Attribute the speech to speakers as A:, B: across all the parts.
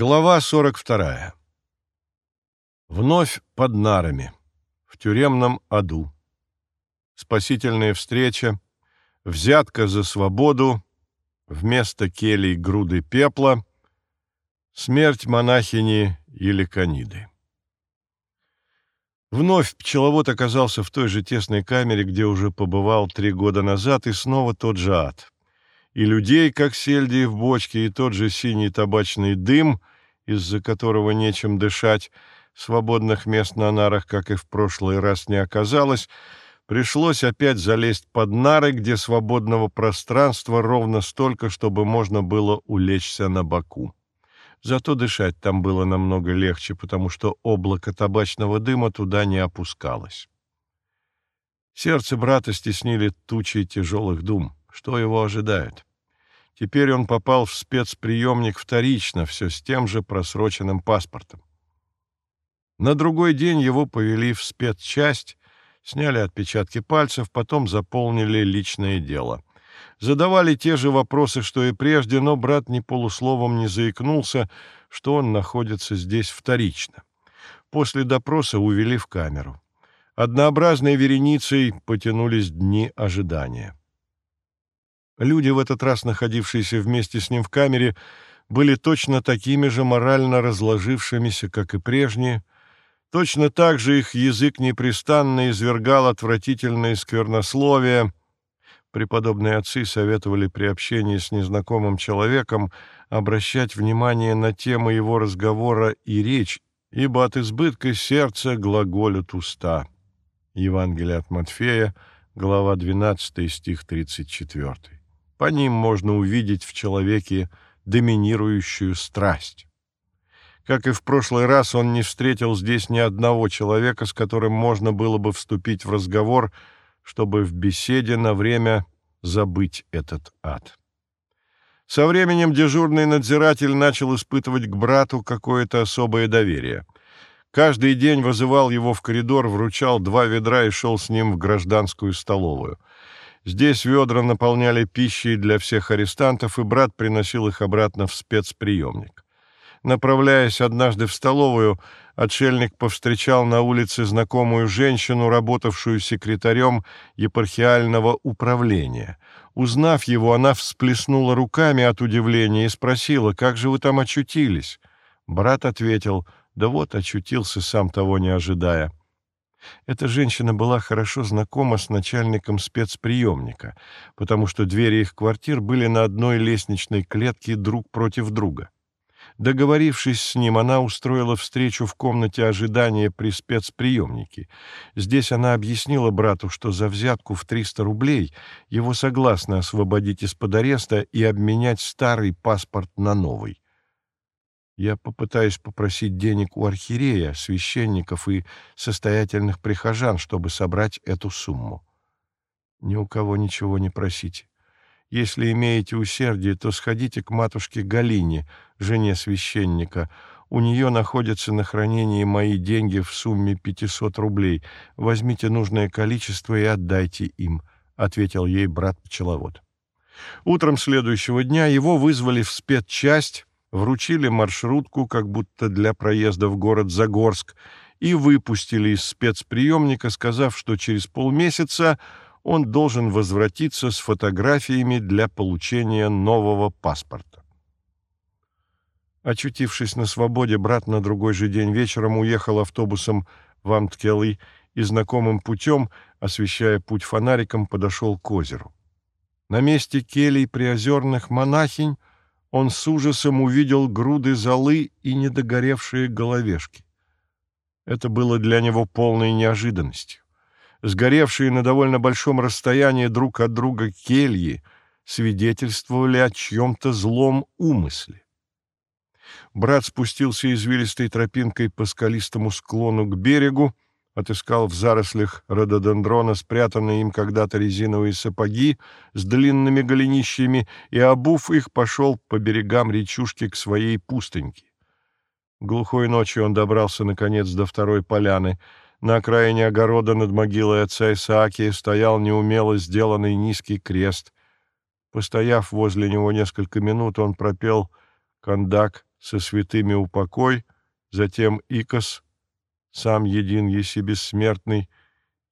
A: Глава 42. Вновь под нарами, в тюремном аду. Спасительная встреча, взятка за свободу, вместо келей груды пепла, смерть монахини Еликониды. Вновь пчеловод оказался в той же тесной камере, где уже побывал три года назад, и снова тот же ад и людей, как сельди в бочке, и тот же синий табачный дым, из-за которого нечем дышать, свободных мест на нарах, как и в прошлый раз, не оказалось, пришлось опять залезть под нары, где свободного пространства ровно столько, чтобы можно было улечься на боку. Зато дышать там было намного легче, потому что облако табачного дыма туда не опускалось. Сердце брата стеснили тучи тяжелых дум. Что его ожидает? Теперь он попал в спецприемник вторично, все с тем же просроченным паспортом. На другой день его повели в спецчасть, сняли отпечатки пальцев, потом заполнили личное дело. Задавали те же вопросы, что и прежде, но брат ни полусловом не заикнулся, что он находится здесь вторично. После допроса увели в камеру. Однообразной вереницей потянулись дни ожидания. Люди, в этот раз находившиеся вместе с ним в камере, были точно такими же морально разложившимися, как и прежние. Точно так же их язык непрестанно извергал отвратительные сквернословия. Преподобные отцы советовали при общении с незнакомым человеком обращать внимание на темы его разговора и речь, ибо от избытка сердца глаголют уста. Евангелие от Матфея, глава 12, стих 34. По ним можно увидеть в человеке доминирующую страсть. Как и в прошлый раз, он не встретил здесь ни одного человека, с которым можно было бы вступить в разговор, чтобы в беседе на время забыть этот ад. Со временем дежурный надзиратель начал испытывать к брату какое-то особое доверие. Каждый день вызывал его в коридор, вручал два ведра и шел с ним в гражданскую столовую — Здесь ведра наполняли пищей для всех арестантов, и брат приносил их обратно в спецприемник. Направляясь однажды в столовую, отшельник повстречал на улице знакомую женщину, работавшую секретарем епархиального управления. Узнав его, она всплеснула руками от удивления и спросила, «Как же вы там очутились?» Брат ответил, «Да вот, очутился, сам того не ожидая». Эта женщина была хорошо знакома с начальником спецприемника, потому что двери их квартир были на одной лестничной клетке друг против друга. Договорившись с ним, она устроила встречу в комнате ожидания при спецприемнике. Здесь она объяснила брату, что за взятку в 300 рублей его согласны освободить из-под ареста и обменять старый паспорт на новый. Я попытаюсь попросить денег у архиерея, священников и состоятельных прихожан, чтобы собрать эту сумму. Ни у кого ничего не просите. Если имеете усердие, то сходите к матушке Галине, жене священника. У нее находятся на хранении мои деньги в сумме 500 рублей. Возьмите нужное количество и отдайте им», — ответил ей брат-пчеловод. Утром следующего дня его вызвали в спецчасть, вручили маршрутку, как будто для проезда в город Загорск, и выпустили из спецприемника, сказав, что через полмесяца он должен возвратиться с фотографиями для получения нового паспорта. Очутившись на свободе, брат на другой же день вечером уехал автобусом в Амткелый и знакомым путем, освещая путь фонариком, подошел к озеру. На месте келей приозерных монахинь он с ужасом увидел груды золы и недогоревшие головешки. Это было для него полной неожиданностью. Сгоревшие на довольно большом расстоянии друг от друга кельи свидетельствовали о чьем-то злом умысле. Брат спустился извилистой тропинкой по скалистому склону к берегу, отыскал в зарослях рододендрона спрятанные им когда-то резиновые сапоги с длинными голенищами и, обув их, пошел по берегам речушки к своей пустыньке. Глухой ночью он добрался, наконец, до второй поляны. На окраине огорода над могилой отца Исааки стоял неумело сделанный низкий крест. Постояв возле него несколько минут, он пропел «Кондак», со святыми упокой, затем Икос, сам един еси бессмертный,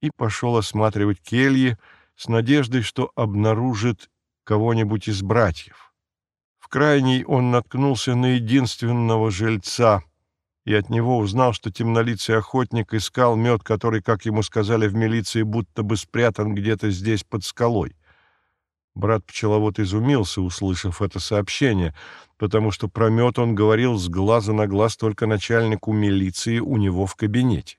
A: и пошел осматривать кельи с надеждой, что обнаружит кого-нибудь из братьев. В крайней он наткнулся на единственного жильца и от него узнал, что темнолицый охотник искал мед, который, как ему сказали в милиции, будто бы спрятан где-то здесь под скалой. Брат-пчеловод изумился, услышав это сообщение, потому что про мед он говорил с глаза на глаз только начальнику милиции у него в кабинете.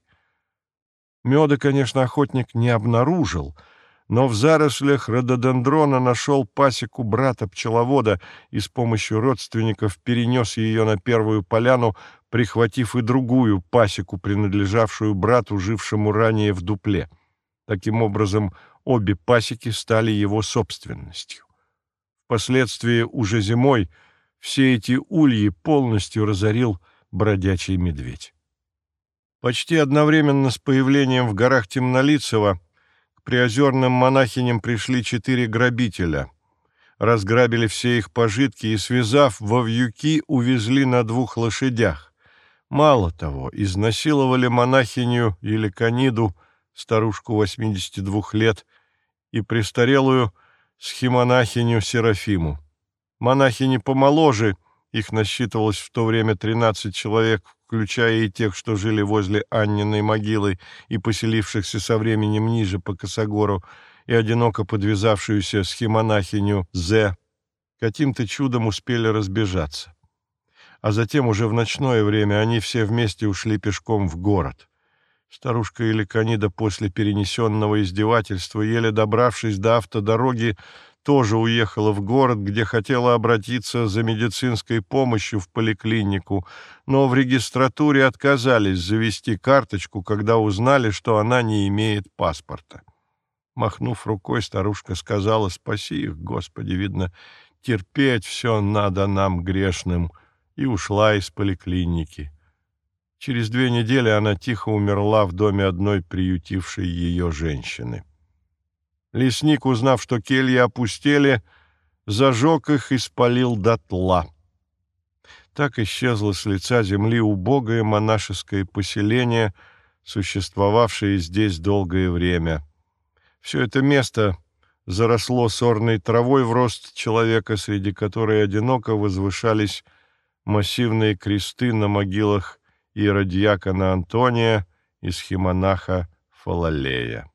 A: Меда, конечно, охотник не обнаружил, но в зарослях рододендрона нашел пасеку брата-пчеловода и с помощью родственников перенес ее на первую поляну, прихватив и другую пасеку, принадлежавшую брату, жившему ранее в дупле. Таким образом, обе пасеки стали его собственностью. Впоследствии, уже зимой, все эти ульи полностью разорил бродячий медведь. Почти одновременно с появлением в горах Темнолицева к приозерным монахиням пришли четыре грабителя. Разграбили все их пожитки и, связав во вьюки, увезли на двух лошадях. Мало того, изнасиловали монахиню Еликониду, старушку 82 лет, и престарелую схемонахиню Серафиму. Монахини помоложе, их насчитывалось в то время 13 человек, включая и тех, что жили возле Анниной могилы и поселившихся со временем ниже по Косогору, и одиноко подвязавшуюся схемонахиню Зе, каким-то чудом успели разбежаться. А затем уже в ночное время они все вместе ушли пешком в город. Старушка Еликонида после перенесенного издевательства, еле добравшись до автодороги, тоже уехала в город, где хотела обратиться за медицинской помощью в поликлинику, но в регистратуре отказались завести карточку, когда узнали, что она не имеет паспорта. Махнув рукой, старушка сказала «Спаси их, Господи, видно, терпеть все надо нам грешным», и ушла из поликлиники. Через две недели она тихо умерла в доме одной приютившей ее женщины. Лесник, узнав, что кельи опустели, зажег их и спалил дотла. Так исчезло с лица земли убогое монашеское поселение, существовавшее здесь долгое время. Все это место заросло сорной травой в рост человека, среди которой одиноко возвышались массивные кресты на могилах иеродьякона Антония и схемонаха Фалалея.